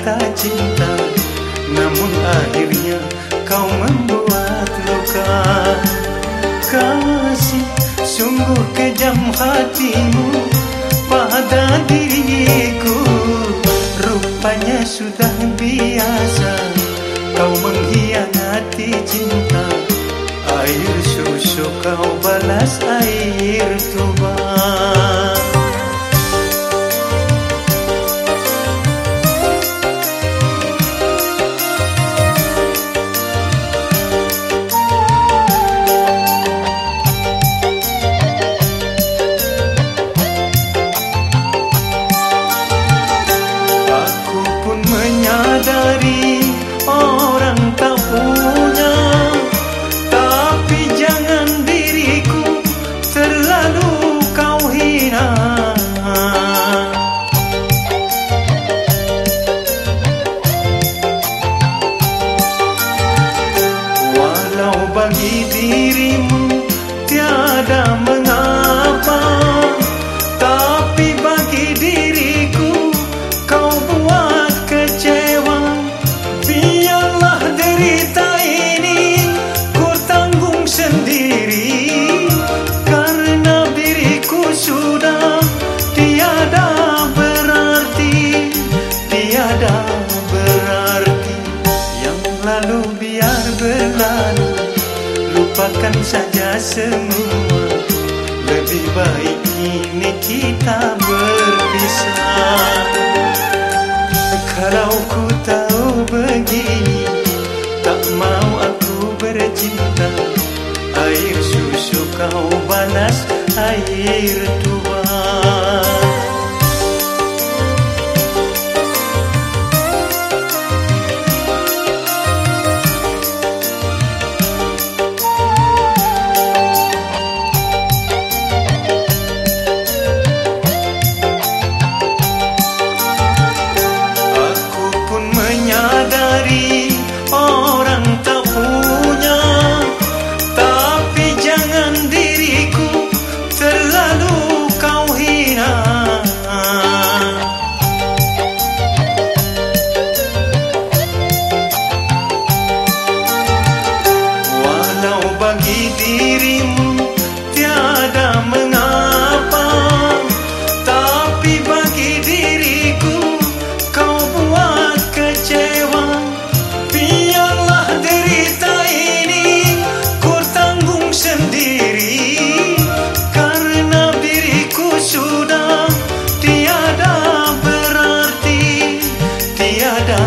kata cinta Namun akhirnya kau membuat luka. Kasih sungguh kejam hatimu pada diriku. Rupanya sudah biasa kau mengkhianati cinta. Air susu kau balas bagi dirimu tiada men- lupakan saja semua. Lebih baik ini kita berpisah. Kalau ku tahu begini Tak mau aku bercinta. Air susu kau balas air tua